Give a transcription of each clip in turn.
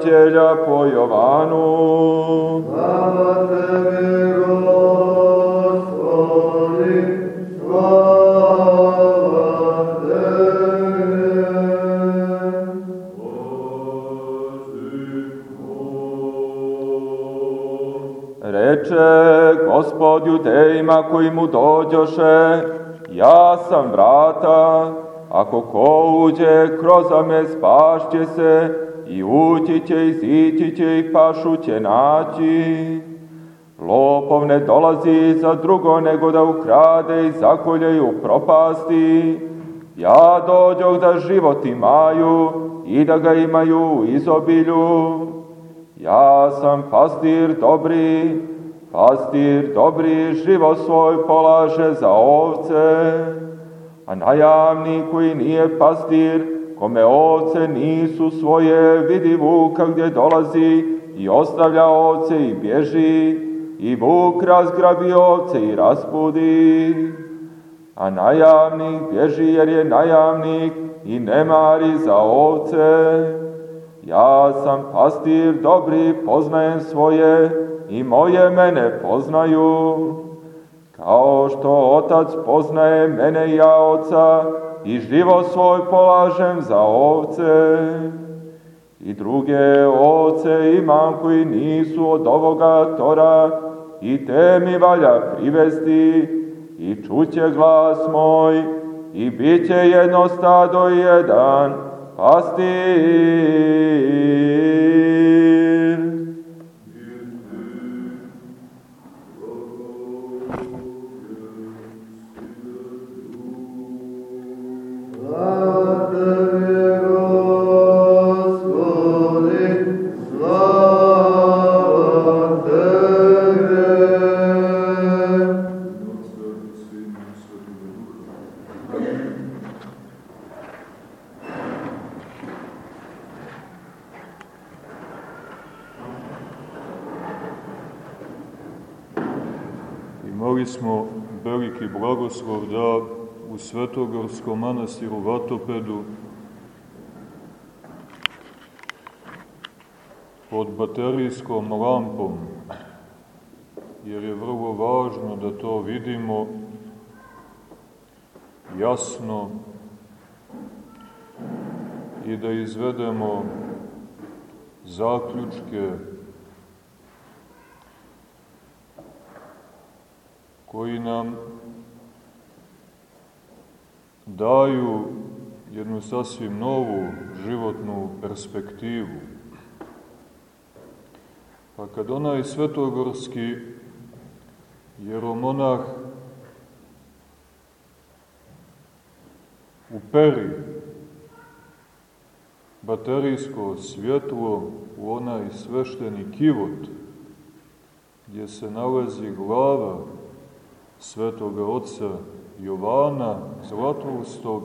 Evanđelja po Jovanu. Slava tebi, Gospodi, slava tebi. Reče gospod judejima koji mu dođoše, ja sam vrata, ako ko uđe kroz me spašće se, i ući će i zići će i pašu će naći. Lopov ne dolazi za drugo nego da ukrade i zakolje i upropasti. Ja dođoh da život imaju i da ga imaju u izobilju. Ja sam pastir dobri, pastir dobri život svoj polaže za ovce, a najamni koji nije pastir, kome ovce nisu svoje, vidi vuka gdje dolazi i ostavlja ovce i bježi, i vuk razgrabi ovce i raspudi. A najamnik bježi jer je najamnik i ne mari za ovce. Ja sam pastir dobri, poznajem svoje i moje mene poznaju. Kao što otac poznaje mene i ja oca i život svoj polažem za ovce. I druge ovce imam koji nisu od ovoga tora i te mi valja privesti i čuće glas moj i bit će jedno stado jedan pastir. Imali smo veliki blagoslov da u Svetogorskom manastiru Vatopedu pod baterijskom lampom, jer je vrlo važno da to vidimo jasno i da izvedemo zaključke koji nam daju jednu sasvim novu životnu perspektivu. Pa kad onaj svetogorski jeromonah uperi baterijsko svjetlo u onaj svešteni kivot gdje se nalazi glava svetoga oca Jovana Zlatoustog,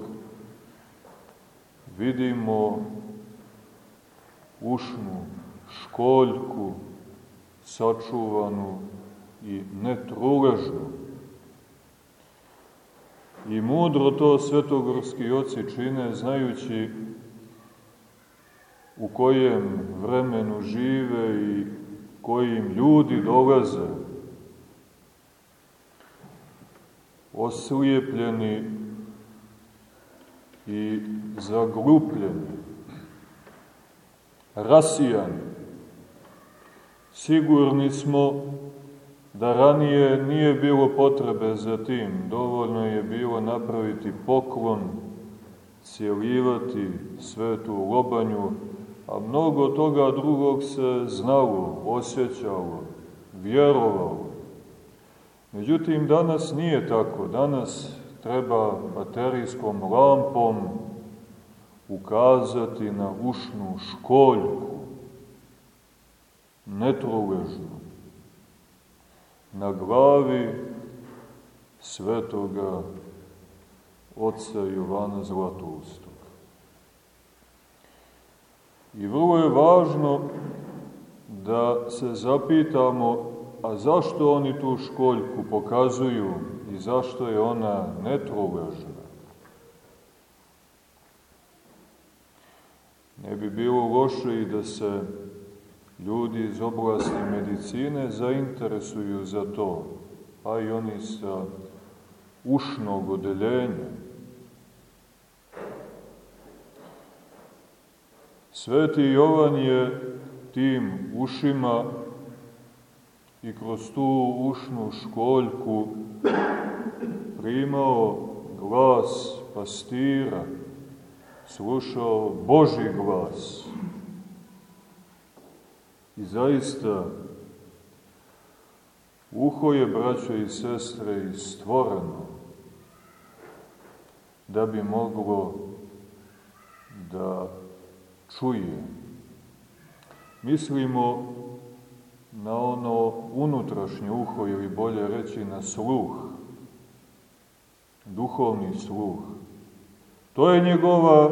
vidimo ušnu školjku sačuvanu i netruležnu. I mudro to svetogorski oci čine, znajući u kojem vremenu žive i kojim ljudi dolaze, oslijepljeni i zaglupljeni, rasijani. Sigurni smo da ranije nije bilo potrebe za tim, dovoljno je bilo napraviti poklon, cijelivati svetu lobanju, a mnogo toga drugog se znalo, osjećalo, vjerovalo. Međutim, danas nije tako. Danas treba baterijskom lampom ukazati na ušnu školjku, netruležnu, na glavi svetoga oca Jovana Zlatoustog. I vrlo je važno da se zapitamo a zašto oni tu školjku pokazuju i zašto je ona netruležna? Ne ne bi bilo loše i da se ljudi iz oblasti medicine zainteresuju za to, pa i oni sa ušnog odeljenja. Sveti Jovan je tim ušima i kroz tu ušnu školjku primao glas pastira, slušao Boži glas. I zaista, uho je, braćo i sestre, i stvoreno da bi moglo da čuje. Mislimo na ono unutrašnje uho, ili bolje reći na sluh, duhovni sluh. To je njegova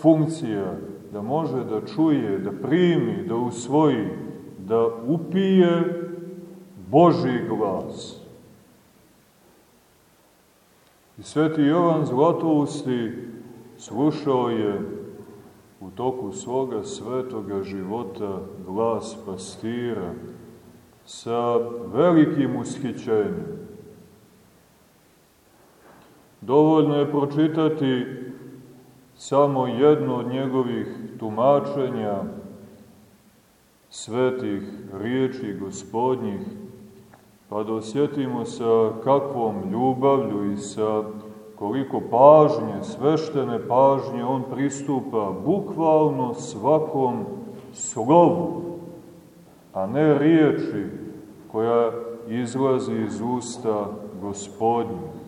funkcija, da može da čuje, da primi, da usvoji, da upije Boži glas. I sveti Jovan Zlatousti slušao je u toku svoga svetoga života glas pastira sa velikim ushićenjem. Dovoljno je pročitati samo jedno od njegovih tumačenja svetih riječi gospodnjih, pa da osjetimo sa kakvom ljubavlju i sa koliko pažnje, sveštene pažnje on pristupa bukvalno svakom slovu, a ne riječi koja izlazi iz usta gospodnjih.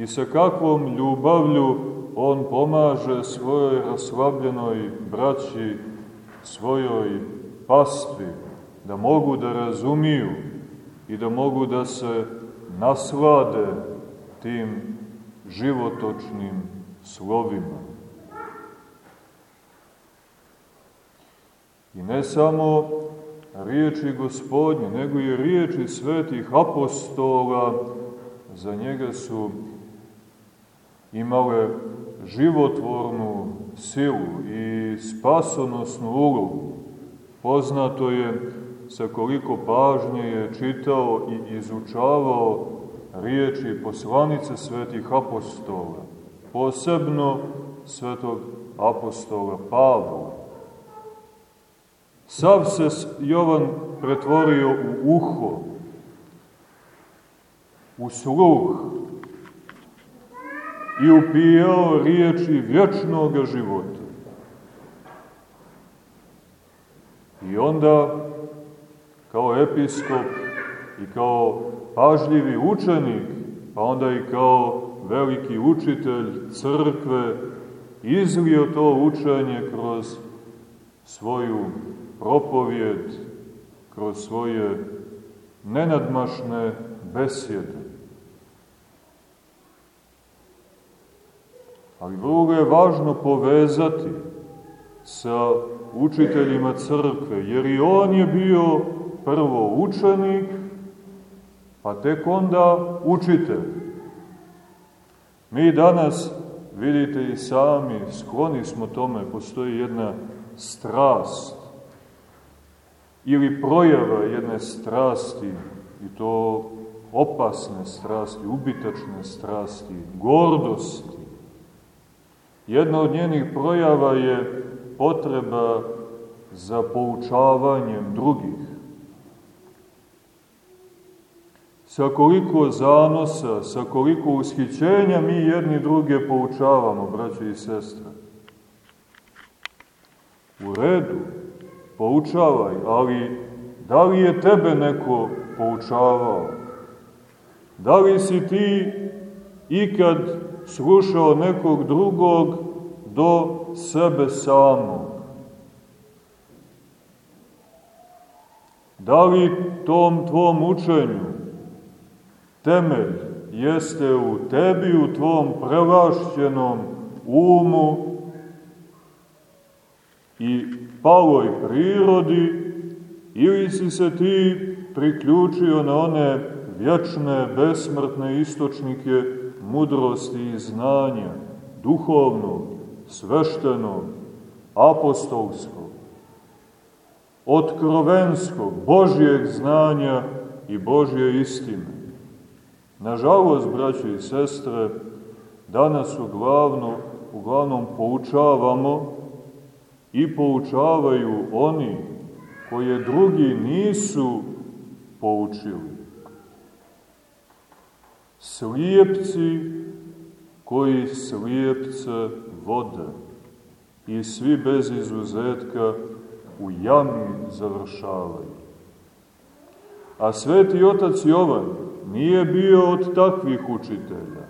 I sa kakvom ljubavlju on pomaže svojoj raslabljenoj braći, svojoj pastvi, da mogu da razumiju i da mogu da se naslade tim životočnim slovima. I ne samo riječi gospodnje, nego i riječi svetih apostola, za njega su imale životvornu silu i spasonosnu ulogu. Poznato je sa koliko pažnje je čitao i izučavao riječi poslanice svetih apostola, posebno svetog apostola Pavla. Sav se Jovan pretvorio u uho, u sluh i upijao riječi vječnog života. I onda, kao episkop i kao pažljivi učenik, pa onda i kao veliki učitelj crkve, izlio to učenje kroz svoju propovjed, kroz svoje nenadmašne besjede. Ali vrlo je važno povezati sa učiteljima crkve, jer i on je bio prvo učenik, pa tek onda učitelj. Mi danas, vidite i sami, skloni smo tome, postoji jedna strast ili projava jedne strasti, i to opasne strasti, ubitačne strasti, gordosti. Jedna od njenih projava je potreba za poučavanjem drugih. Sa koliko zanosa, sa koliko ushićenja mi jedni druge poučavamo, braće i sestre. U redu, poučavaj, ali da li je tebe neko poučavao? Da li si ti ikad slušao nekog drugog do sebe samog? Da li tom tvom učenju temelj jeste u tebi, u tvom prelašćenom umu i paloj prirodi, ili si se ti priključio na one vječne, besmrtne istočnike mudrosti i znanja, duhovnog, sveštenog, apostolskog, otkrovenskog, Božijeg znanja i Božje istine. Nažalost, braće i sestre, danas uglavno, uglavnom poučavamo i poučavaju oni koje drugi nisu poučili. Slijepci koji slijepce vode i svi bez izuzetka u jami završavaju. A sveti otac Jovan nije bio od takvih učitelja.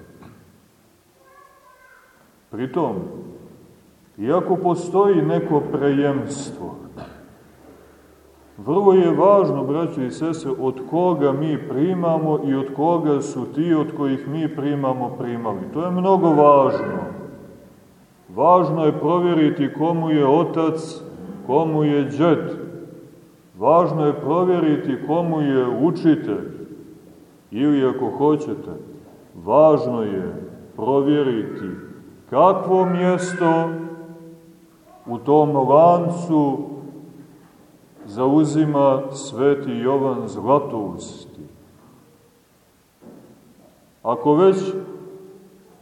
Pritom, iako postoji neko prejemstvo, vrlo je važno, braćo i sese, od koga mi primamo i od koga su ti od kojih mi primamo primali. To je mnogo važno. Važno je provjeriti komu je otac, komu je džet. Važno je provjeriti komu je učitelj. Ili ako hoćete, važno je provjeriti kakvo mjesto u tom lancu zauzima sveti Jovan Zlatousti. Ako već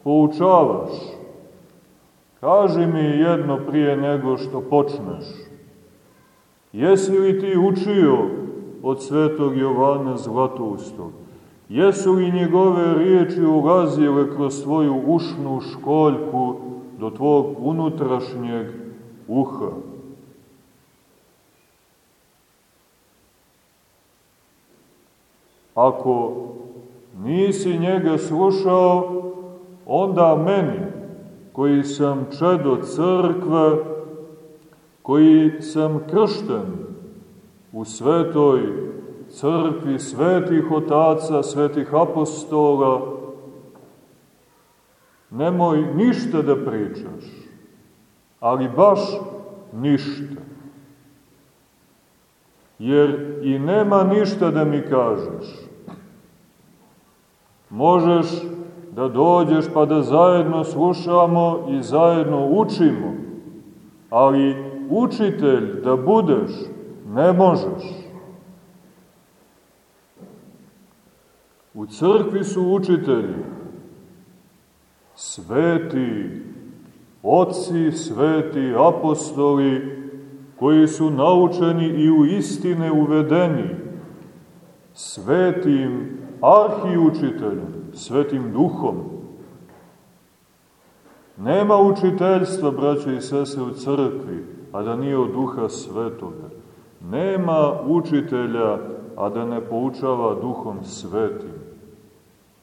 poučavaš, kaži mi jedno prije nego što počneš. Jesi li ti učio od svetog Jovana Zlatoustog? Jesu li njegove riječi ulazile kroz tvoju ušnu školjku do tvog unutrašnjeg uha? Ako nisi njega slušao, onda meni, koji sam čedo crkve, koji sam kršten u svetoj crkvi svetih otaca, svetih apostola, nemoj ništa da pričaš, ali baš ništa. Jer i nema ništa da mi kažeš. Možeš da dođeš pa da zajedno slušamo i zajedno učimo, ali učitelj da budeš ne možeš. U crkvi su učitelji, sveti, oci, sveti, apostoli, koji su naučeni i u istine uvedeni, svetim arhiučiteljem, svetim duhom. Nema učiteljstva, braće i sese, u crkvi, a da nije od duha svetoga. Nema učitelja, a da ne poučava duhom svetim.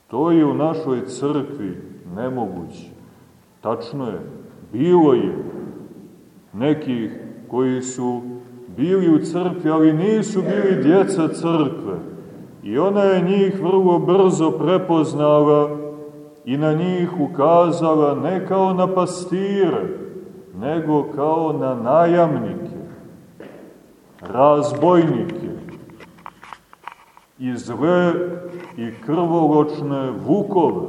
To je u našoj crkvi nemoguće. Tačno je, bilo je nekih koji su bili u crkvi, ali nisu bili djeca crkve. I ona je njih vrlo brzo prepoznala i na njih ukazala ne kao na pastire, nego kao na najamnike, razbojnike i zle i krvoločne vukove.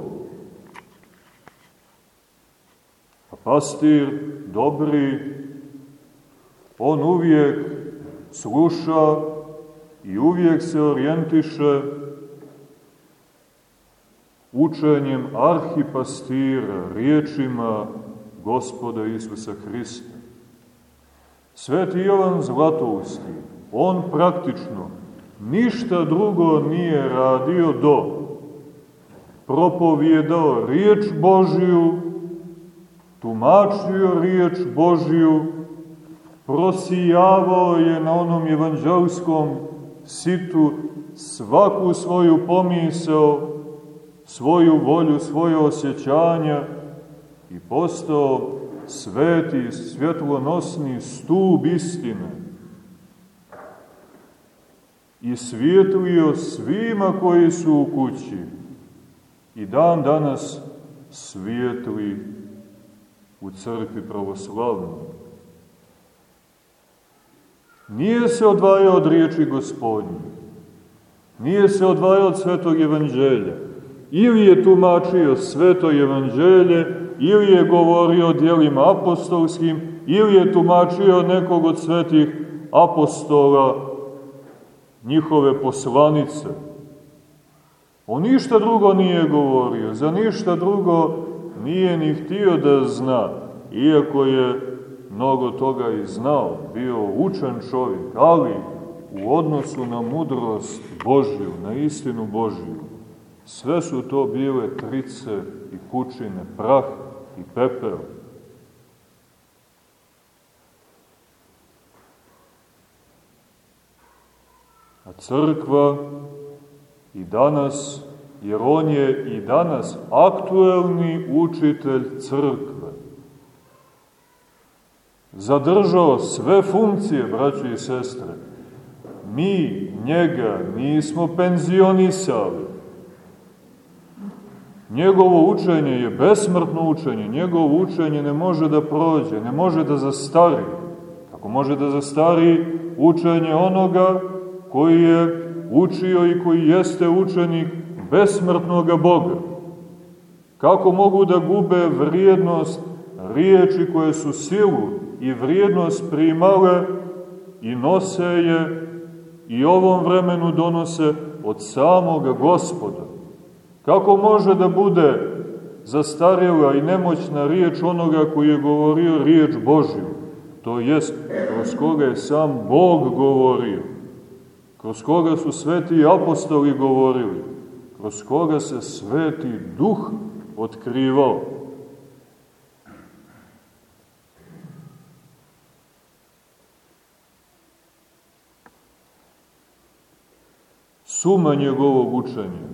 A pastir dobri, on uvijek sluša i uvijek se orijentiše učenjem arhipastira, riječima gospoda Isusa Hrista. Sveti Jovan Zlatousti, on praktično ništa drugo nije radio do propovjedao riječ Božiju, tumačio riječ Božiju, prosijavao je na onom evanđelskom situ svaku svoju pomisao, svoju volju, svoje osjećanja i postao sveti, svjetlonosni stub istine. I svijetlio svima koji su u kući. I dan danas svijetli u crkvi pravoslavnoj. Nije se odvajao od riječi gospodnje. Nije se odvajao od svetog evanđelja. Ili je tumačio sveto evanđelje, ili je govorio o dijelima apostolskim, ili je tumačio nekog od svetih apostola, njihove poslanice. On ništa drugo nije govorio, za ništa drugo nije ni htio da zna, iako je mnogo toga i znao, bio učen čovjek, ali u odnosu na mudrost Božju, na istinu Božju, sve su to bile trice i kućine, prah i pepeo. A crkva i danas, jer on je i danas aktuelni učitelj crkve. Zadržao sve funkcije, braći i sestre. Mi njega nismo penzionisali. Njegovo učenje je besmrtno učenje, njegovo učenje ne može da prođe, ne može da zastari. Kako može da zastari učenje onoga koji je učio i koji jeste učenik besmrtnog Boga. Kako mogu da gube vrijednost riječi koje su silu i vrijednost primale i nose je i ovom vremenu donose od samoga gospoda. Kako može da bude zastarjela i nemoćna riječ onoga koji je govorio riječ Božju, to jest kroz koga je sam Bog govorio, kroz koga su sveti apostoli govorili, kroz koga se sveti duh otkrivao. Suma njegovog učenja,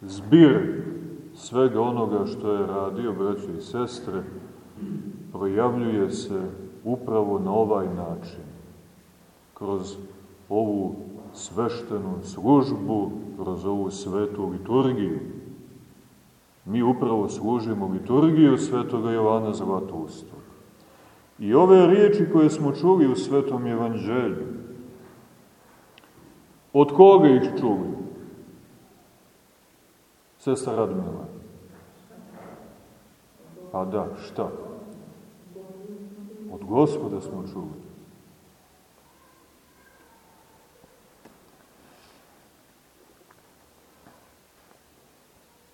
zbir svega onoga što je radio, braće i sestre, projavljuje se upravo na ovaj način, kroz ovu sveštenu službu, kroz ovu svetu liturgiju. Mi upravo služimo liturgiju svetoga Jovana Zlatustog. I ove riječi koje smo čuli u Svetom Evanđelju, od koga ih čuli? Sestra Radmila. Pa da, šta? Od gospoda smo čuli.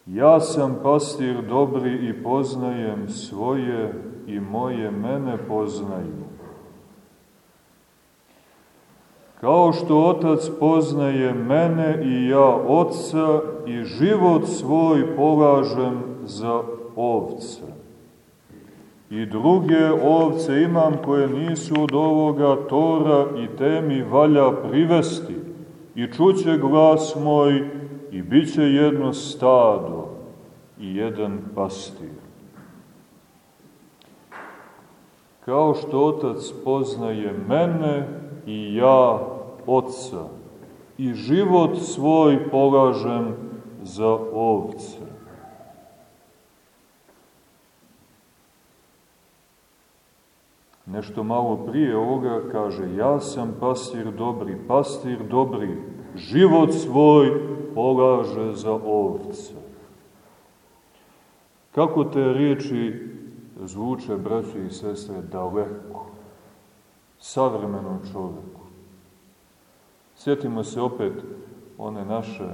Ja sam pastir dobri i poznajem svoje i moje mene poznaju. Kao što otac poznaje mene i ja oca i život svoj polažem za ovce. I druge ovce imam koje nisu od ovoga tora i te mi valja privesti i čuće glas moj i bit će jedno stado i jedan pastir. Kao što otac poznaje mene i ja oca i život svoj polažem za ovce. Nešto malo prije ovoga kaže, ja sam pastir dobri, pastir dobri, život svoj polaže za ovce. Kako te riječi zvuče, braće i sestre, daleko, savremenom čoveku. Sjetimo se opet one naše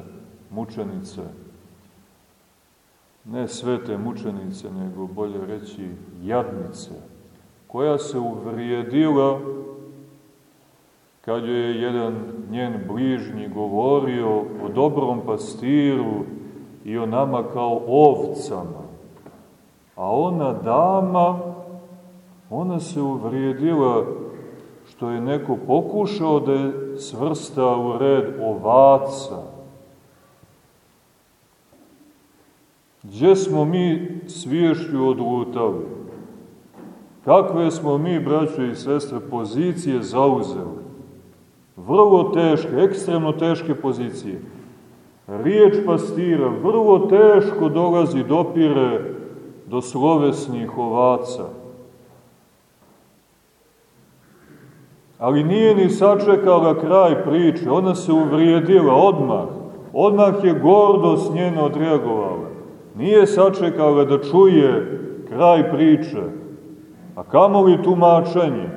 mučenice, ne svete mučenice, nego bolje reći jadnice, koja se uvrijedila kad joj je jedan njen bližnji govorio o dobrom pastiru i o nama kao ovcama. A ona dama, ona se uvrijedila što je neko pokušao da je svrsta u red ovaca. Gdje smo mi sviješću odlutali? Kakve smo mi, braćo i sestre, pozicije zauzeli? Vrlo teške, ekstremno teške pozicije. Riječ pastira vrlo teško dolazi, dopire do slovesnih ovaca. Ali nije ni sačekala kraj priče, ona se uvrijedila odmah. Odmah je gordost njena odreagovala. Nije sačekala da čuje kraj priče. a kamo li tumačenje?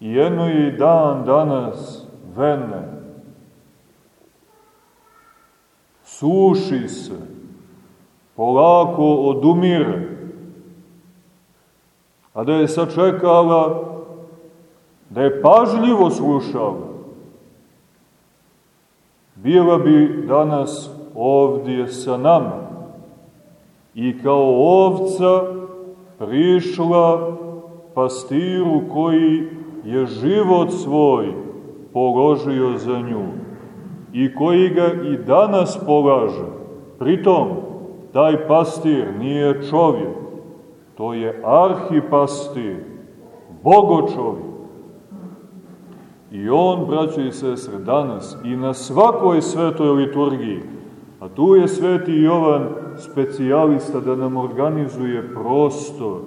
I jedno je i dan danas vene. Suši se, polako odumire, a da je sačekala, da je pažljivo slušala, bila bi danas ovdje sa nama i kao ovca prišla pastiru koji je život svoj položio za nju i koji ga i danas polaže. Pritom, taj pastir nije čovjek, to je arhipastir, bogočovjek. I on, braćo i sestre, danas i na svakoj svetoj liturgiji, a tu je sveti Jovan specijalista da nam organizuje prostor,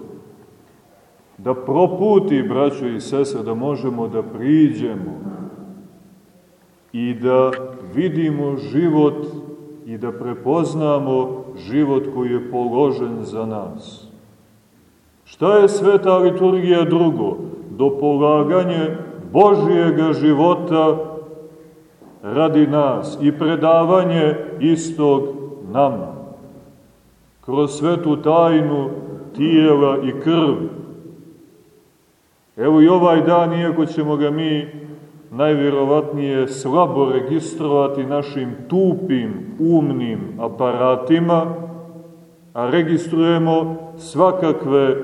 da proputi, braćo i sestre, da možemo da priđemo i da vidimo život i da prepoznamo život koji je položen za nas. Šta je sveta liturgija drugo? Do polaganje Božijega života radi nas i predavanje istog nama. Kroz svetu tajnu tijela i krvi. Evo i ovaj dan, iako ćemo ga mi najvjerovatnije slabo registrovati našim tupim, umnim aparatima, a registrujemo svakakve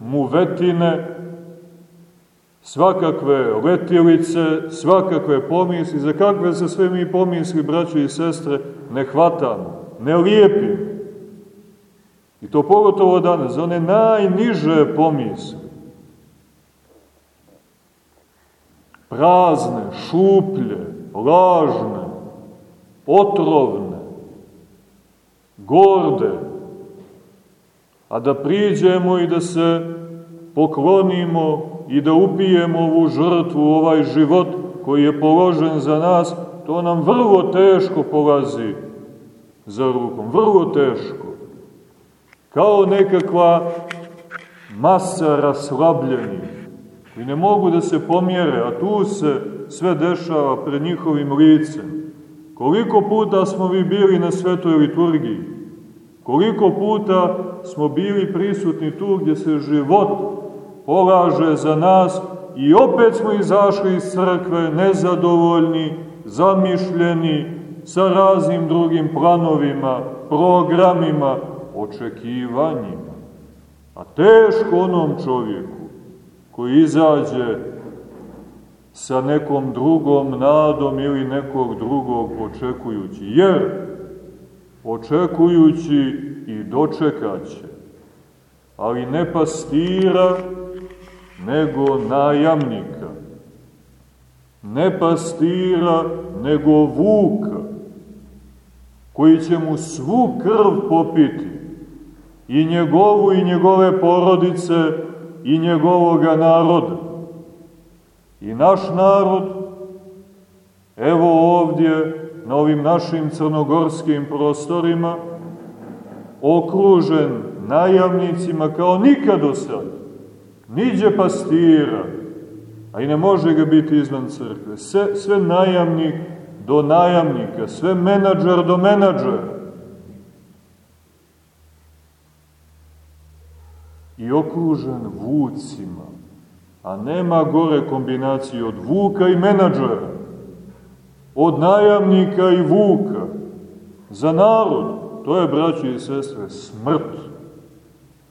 muvetine, svakakve letilice, svakakve pomisli, za kakve se sve mi pomisli, braćo i sestre, ne hvatamo, ne lijepimo. I to pogotovo danas, za one najniže pomisli. Prazne, šuplje, lažne, otrovne, gorde, a da priđemo i da se poklonimo i da upijemo ovu žrtvu, ovaj život koji je položen za nas, to nam vrlo teško polazi za rukom, vrlo teško. Kao nekakva masa raslabljenih, koji ne mogu da se pomjere, a tu se sve dešava pred njihovim licem. Koliko puta smo vi bili na svetoj liturgiji? Koliko puta smo bili prisutni tu gdje se život polaže za nas i opet smo izašli iz crkve nezadovoljni, zamišljeni, sa raznim drugim planovima, programima, očekivanjima. A teško onom čovjeku koji izađe sa nekom drugom nadom ili nekog drugog očekujući. Jer očekujući i dočekaće, ali ne pastira, nego najamnika. Ne pastira, nego vuka, koji će mu svu krv popiti, i njegovu i njegove porodice i njegovoga naroda. I naš narod, evo ovdje, na ovim našim crnogorskim prostorima, okružen najamnicima kao nikad do niđe pastira, a i ne može ga biti izvan crkve. Sve, sve najamnik do najamnika, sve menadžer do menadžera. I okružen vucima, a nema gore kombinacije od vuka i menadžera, od najamnika i vuka. Za narod, to je, braći i sestre, smrt.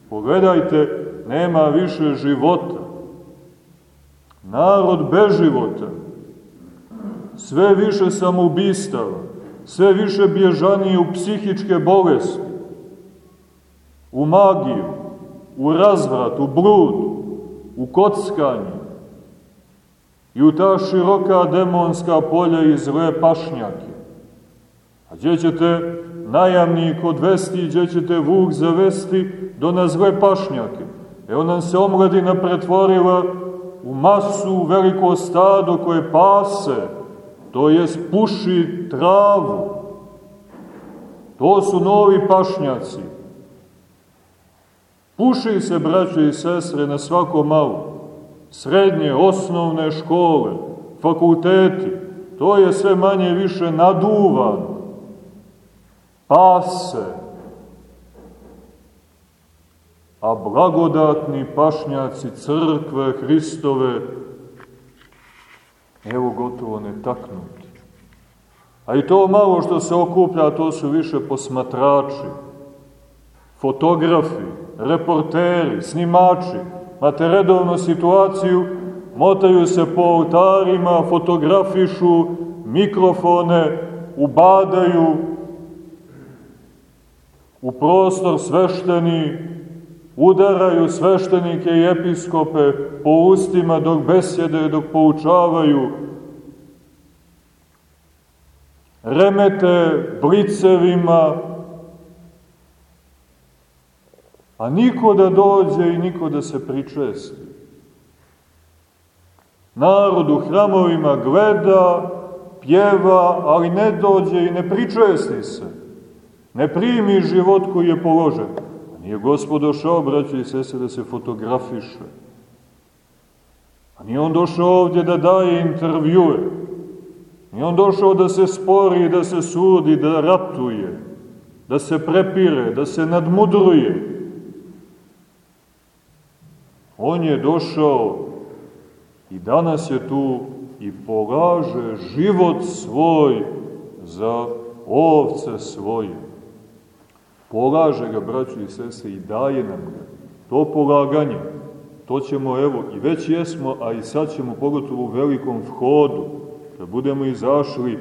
Pogledajte nema više života. Narod bez života. Sve više samoubistava, sve više bježanije u psihičke bolesti, u magiju, u razvrat, u blud, u kockanju i u ta široka demonska polja i zle pašnjake. A gdje ćete najamnik odvesti, gdje ćete vuk zavesti do na zle pašnjake? Evo nam se omladina pretvorila u masu, veliko stado koje pase, to je puši travu. To su novi pašnjaci. Puši se, braćo i sestre, na svako malo. Srednje, osnovne škole, fakulteti, to je sve manje više naduvano. Pase. A blagodatni pašnjaci crkve Hristove, evo gotovo netaknuti. A i to malo što se okuplja, to su više posmatrači, fotografi, reporteri, snimači, Mate redovno situaciju, motaju se po oltarima, fotografišu, mikrofone, ubadaju u prostor svešteni, udaraju sveštenike i episkope po ustima dok besjede, dok poučavaju, remete blicevima, a niko da dođe i niko da se pričesti. Narod u hramovima gleda, pjeva, ali ne dođe i ne pričesti se. Ne primi život koji je položen. Nije gospod došao, braćo i sese, da se fotografiše. A nije on došao ovdje da daje intervjue. Nije on došao da se spori, da se sudi, da ratuje, da se prepire, da se nadmudruje. On je došao i danas je tu i polaže život svoj za ovce svoje. Polaže ga, braćo i sese, i daje nam ga. To polaganje, to ćemo, evo, i već jesmo, a i sad ćemo, pogotovo u velikom vhodu, da budemo izašli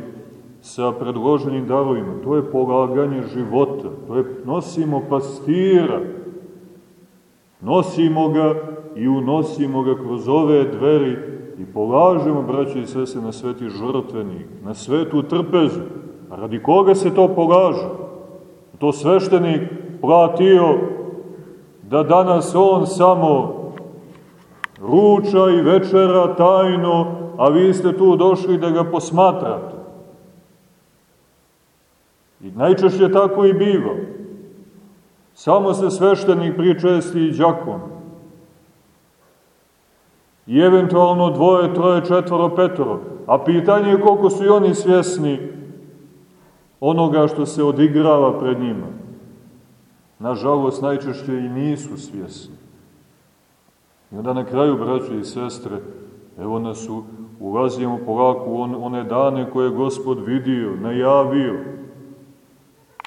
sa predloženim darovima. To je polaganje života, to je, nosimo pastira, nosimo ga i unosimo ga kroz ove dveri i polažemo, braće i sese, na sveti žrtvenik, na svetu trpezu. A radi koga se to polaže? To sveštenik platio da danas on samo ruča i večera tajno, a vi ste tu došli da ga posmatrate. I najčešće tako i biva. Samo se sveštenik pričesti i džakon i eventualno dvoje, troje, četvoro, petoro. A pitanje je koliko su i oni svjesni onoga što se odigrava pred njima. Nažalost, najčešće i nisu svjesni. I onda na kraju, braće i sestre, evo nas u, ulazimo polako u on, one dane koje je Gospod vidio, najavio.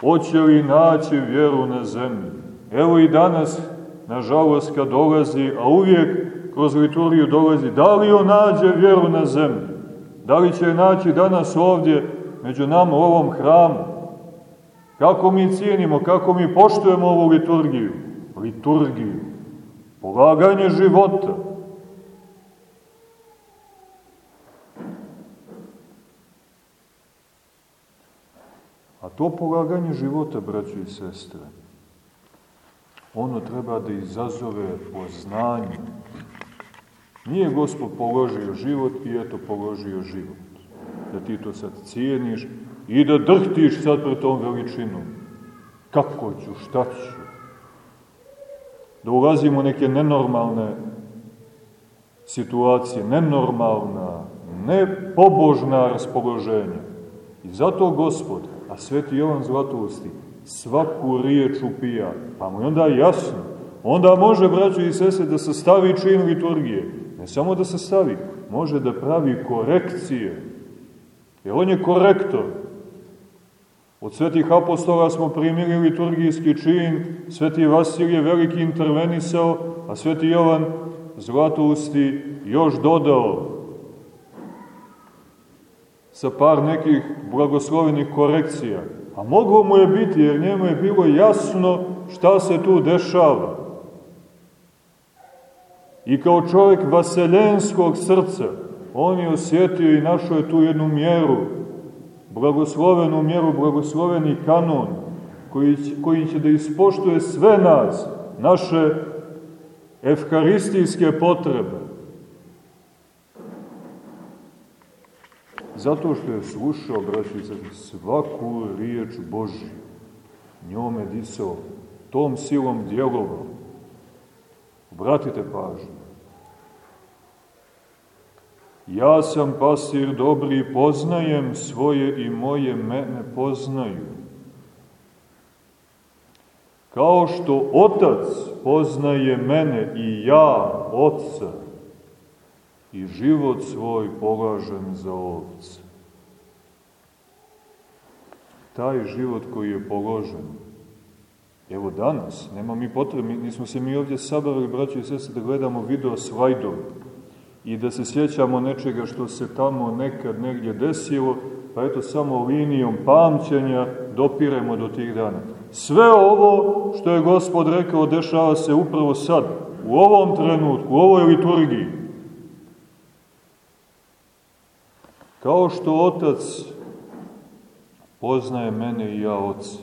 Hoće li naći vjeru na zemlji? Evo i danas, nažalost, kad dolazi, a uvijek kroz liturgiju dolazi, da li on nađe vjeru na zemlji? Da li će naći danas ovdje, među nama, u ovom hramu? Kako mi cijenimo, kako mi poštujemo ovu liturgiju? Liturgiju. Polaganje života. A to polaganje života, braći i sestre, ono treba da izazove poznanje, Nije Gospod položio život i eto položio život. Da ti to sad cijeniš i da drhtiš sad pred tom veličinom. Kako ću, šta ću? Da ulazimo neke nenormalne situacije, nenormalna, nepobožna raspoloženja. I zato Gospod, a sveti Jovan Zlatovosti, svaku riječ upija, pa mu je onda jasno. Onda može, braćo i sese, da se stavi čin liturgije, Ne samo da se stavi, može da pravi korekcije. Jer on je korektor. Od svetih apostola smo primili liturgijski čin, sveti Vasilij je veliki intervenisao, a sveti Jovan Zlatousti još dodao sa par nekih blagoslovenih korekcija. A moglo mu je biti, jer njemu je bilo jasno šta se tu dešava. I kao čovjek vaseljenskog srca, on je osjetio i našao je tu jednu mjeru, blagoslovenu mjeru, blagosloveni kanon, koji će, koji će da ispoštuje sve nas, naše evharistijske potrebe. Zato što je slušao, braći, svaku riječ Božju, njome disao, tom silom djelovao. Obratite pažnju. Ja sam pasir dobri, poznajem svoje i moje mene poznaju. Kao što otac poznaje mene i ja, oca, i život svoj polažem za ovce. Taj život koji je položen, evo danas, nema mi potrebe, nismo se mi ovdje sabrali, braći i sese, da gledamo video slajdove i da se sjećamo nečega što se tamo nekad negdje desilo, pa eto samo linijom pamćenja dopiremo do tih dana. Sve ovo što je Gospod rekao dešava se upravo sad, u ovom trenutku, u ovoj liturgiji. Kao što Otac poznaje mene i ja Otca.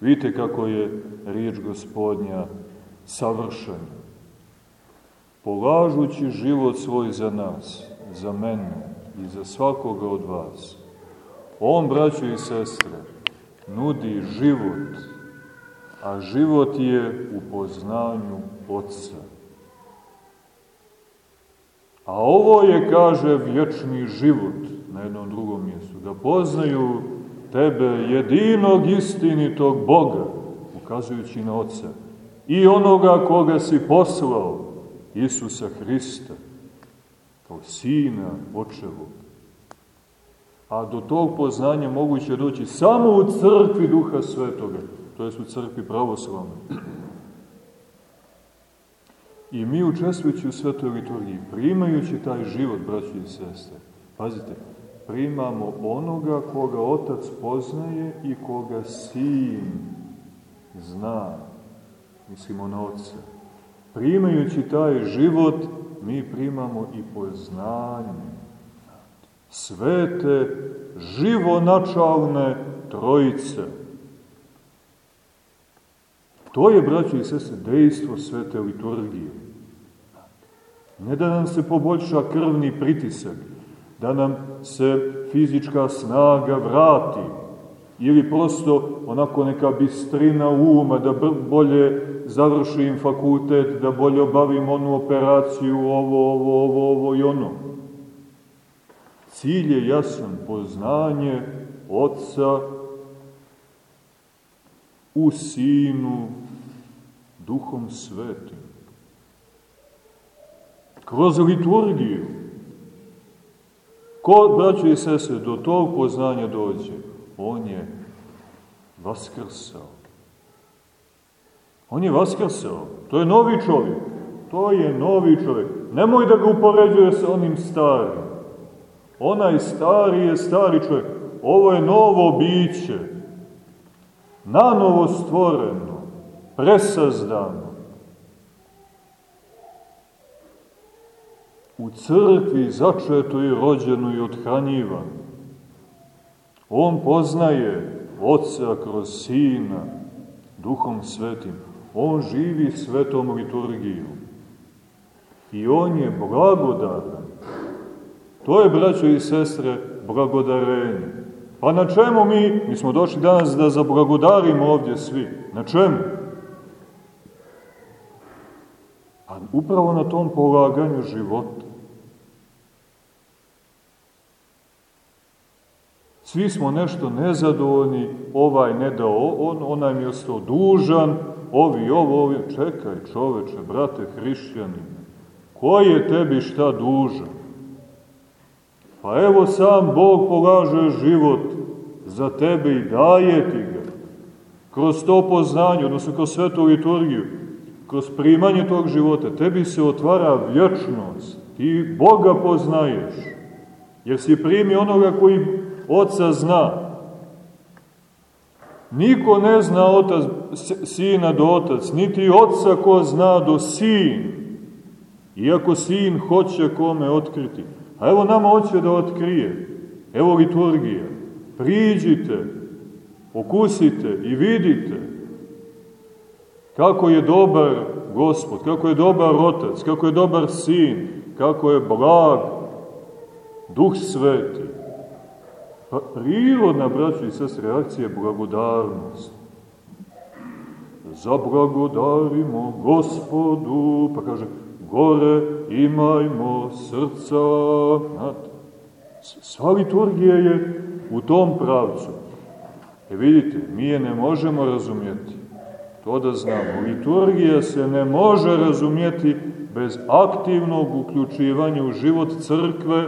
Vidite kako je riječ gospodnja savršena. Polažući život svoj za nas, za mene i za svakoga od vas, On, braćo i sestre, nudi život, a život je u poznanju Otca. A ovo je, kaže, vječni život na jednom drugom mjestu, da poznaju tebe jedinog istinitog Boga, ukazujući na Otca, i onoga koga si poslao, Isusa Hrista, kao Sina Očevog. A do tog poznanja moguće doći samo u crkvi Duha Svetoga, to je u crkvi pravoslavne. I mi učestvujući u svetoj liturgiji, primajući taj život, braći i sestre, pazite, primamo onoga koga Otac poznaje i koga Sin zna. Mislimo na Otca. Primajući taj život, mi primamo i poznanje. Svete, živonačalne trojice. To je, braći i sese, dejstvo svete liturgije. Ne da nam se poboljša krvni pritisak, da nam se fizička snaga vrati, ili prosto onako neka bistrina uma, da bolje završim fakultet, da bolje obavim onu operaciju, ovo, ovo, ovo, ovo i ono. Cilj je jasan, poznanje Otca u Sinu, Duhom Svetim. Kroz liturgiju. Ko, braćo i sese, do tog poznanja dođe? On je vaskrsao. On je vaskrsao. To je novi čovjek. To je novi čovjek. Nemoj da ga upoređuje sa onim starim. Onaj stari je stari čovjek. Ovo je novo biće. Nanovo stvoreno. Presazdano. U crkvi začeto i rođeno i odhranjivano. On poznaje Otca kroz Sina, Duhom Svetim. On živi svetom liturgijom. I on je blagodaran. To je, braćo i sestre, blagodarenje. Pa na čemu mi, mi smo došli danas da zablagodarimo ovdje svi, na čemu? Pa upravo na tom polaganju života. Svi smo nešto nezadovoljni, ovaj ne dao, on, onaj mi je ostao dužan, ovi, ovo, ovi, čekaj čoveče, brate hrišćani, ko je tebi šta dužan? Pa evo sam Bog polaže život za tebe i daje ti ga. Kroz to poznanje, odnosno kroz svetu liturgiju, kroz primanje tog života, tebi se otvara vječnost. Ti Boga poznaješ, jer si primi onoga koji Oca zna. Niko ne zna otac, sina do otac, niti oca ko zna do sin. Iako sin hoće kome otkriti. A evo nama hoće da otkrije. Evo liturgija. Priđite, okusite i vidite kako je dobar Gospod, kako je dobar Otac, kako je dobar Sin, kako je blag Duh Sveti. Pa prirodna, braći i sestre, reakcija je blagodarnost. zablagodarimo gospodu, pa kaže, gore imajmo srca. Sva liturgija je u tom pravcu. E vidite, mi je ne možemo razumjeti. To da znamo. Liturgija se ne može razumjeti bez aktivnog uključivanja u život crkve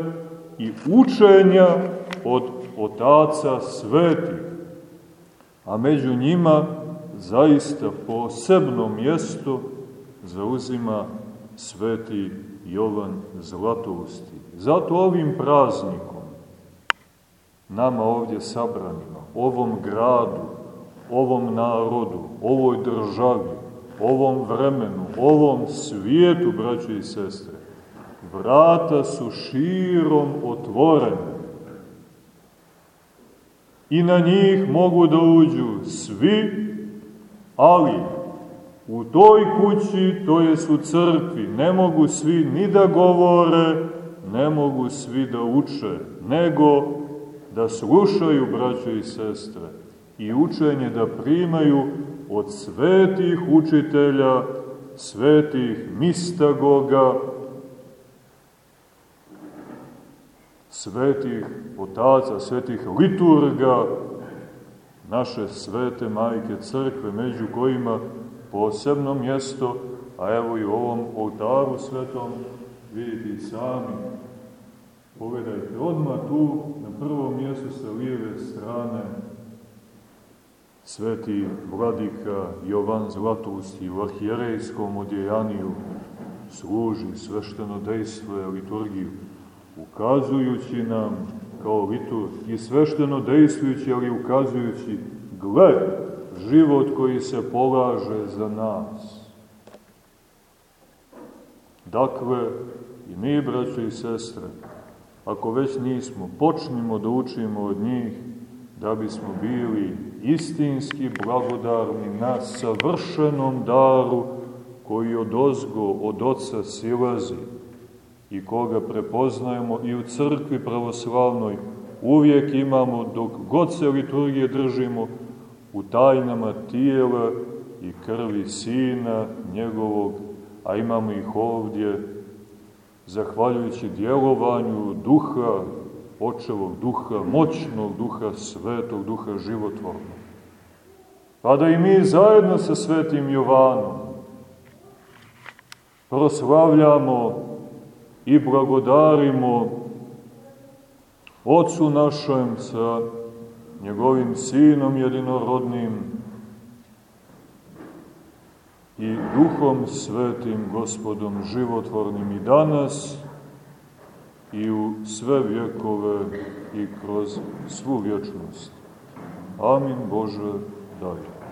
i učenja od otaca svetih. A među njima zaista posebno mjesto zauzima sveti Jovan Zlatousti. Zato ovim praznikom nama ovdje sabranima, ovom gradu, ovom narodu, ovoj državi, ovom vremenu, ovom svijetu, braće i sestre, vrata su širom otvorene. I na njih mogu da uđu svi, ali u toj kući, to jest u crkvi, ne mogu svi ni da govore, ne mogu svi da uče, nego da slušaju, braćo i sestre, i učenje da primaju od svetih učitelja, svetih mistagoga, svetih otaca, svetih liturga, naše svete majke crkve, među kojima posebno mjesto, a evo i u ovom oltaru svetom, vidite sami, pogledajte, odmah tu, na prvom mjestu sa lijeve strane, sveti vladika Jovan Zlatosti u arhijerejskom odjejaniju služi svešteno dejstvo liturgiju, ukazujući nam kao liturg i svešteno dejstvujući, ali ukazujući, gle, život koji se polaže za nas. Dakle, i mi, braćo i sestre, ako već nismo, počnimo da učimo od njih, da bismo bili istinski blagodarni na savršenom daru koji od ozgo, od oca silazi i koga prepoznajemo i u crkvi pravoslavnoj uvijek imamo, dok god se liturgije držimo, u tajnama tijela i krvi Sina njegovog, a imamo ih ovdje, zahvaljujući djelovanju duha, očevog duha, moćnog duha, svetog duha životvornog. Pa da i mi zajedno sa svetim Jovanom proslavljamo i blagodarimo Otcu našem sa njegovim Sinom jedinorodnim i Duhom Svetim Gospodom životvornim i danas i u sve vjekove i kroz svu vječnost. Amin Bože, daj.